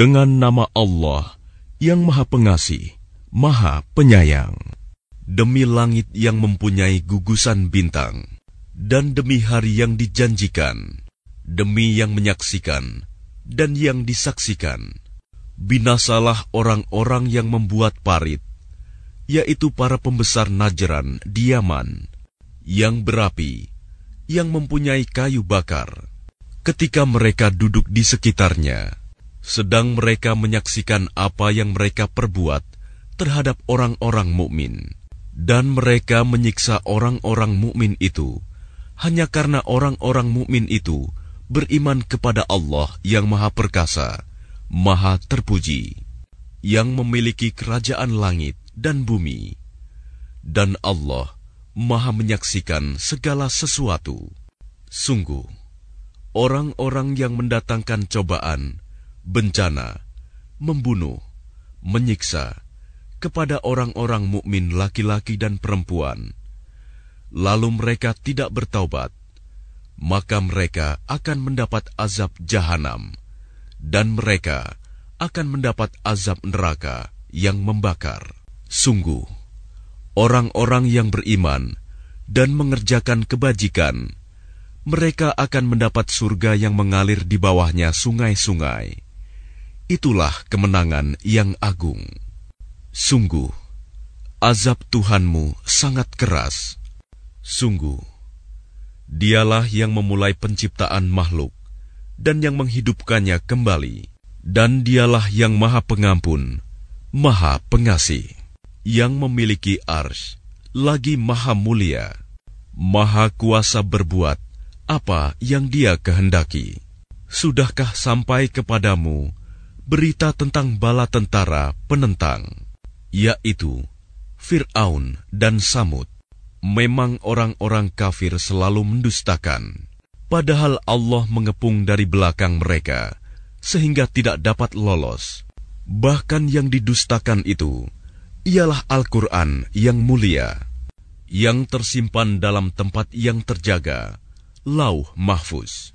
Dengan nama Allah yang Maha Pengasih, Maha Penyayang. Demi langit yang mempunyai gugusan bintang, dan demi hari yang dijanjikan, demi yang menyaksikan dan yang disaksikan, binasalah orang-orang yang membuat parit, yaitu para pembesar Najran di Yaman, yang berapi, yang mempunyai kayu bakar. Ketika mereka duduk di sekitarnya, sedang mereka menyaksikan apa yang mereka perbuat terhadap orang-orang mukmin, dan mereka menyiksa orang-orang mukmin itu hanya karena orang-orang mukmin itu beriman kepada Allah yang Maha Perkasa, Maha Terpuji, yang memiliki kerajaan langit dan bumi, dan Allah Maha menyaksikan segala sesuatu. Sungguh, orang-orang yang mendatangkan cobaan bencana, membunuh, menyiksa kepada orang-orang mukmin laki-laki dan perempuan, lalu mereka tidak bertaubat, maka mereka akan mendapat azab jahanam, dan mereka akan mendapat azab neraka yang membakar. Sungguh, orang-orang yang beriman dan mengerjakan kebajikan, mereka akan mendapat surga yang mengalir di bawahnya sungai-sungai itulah kemenangan yang agung. Sungguh, azab Tuhanmu sangat keras. Sungguh, dialah yang memulai penciptaan makhluk dan yang menghidupkannya kembali. Dan dialah yang maha pengampun, maha pengasih, yang memiliki ars, lagi maha mulia, maha kuasa berbuat apa yang dia kehendaki. Sudahkah sampai kepadamu berita tentang bala tentara penentang, yaitu Fir'aun dan Samud. Memang orang-orang kafir selalu mendustakan, padahal Allah mengepung dari belakang mereka, sehingga tidak dapat lolos. Bahkan yang didustakan itu, ialah Al-Quran yang mulia, yang tersimpan dalam tempat yang terjaga, lauh mahfuz.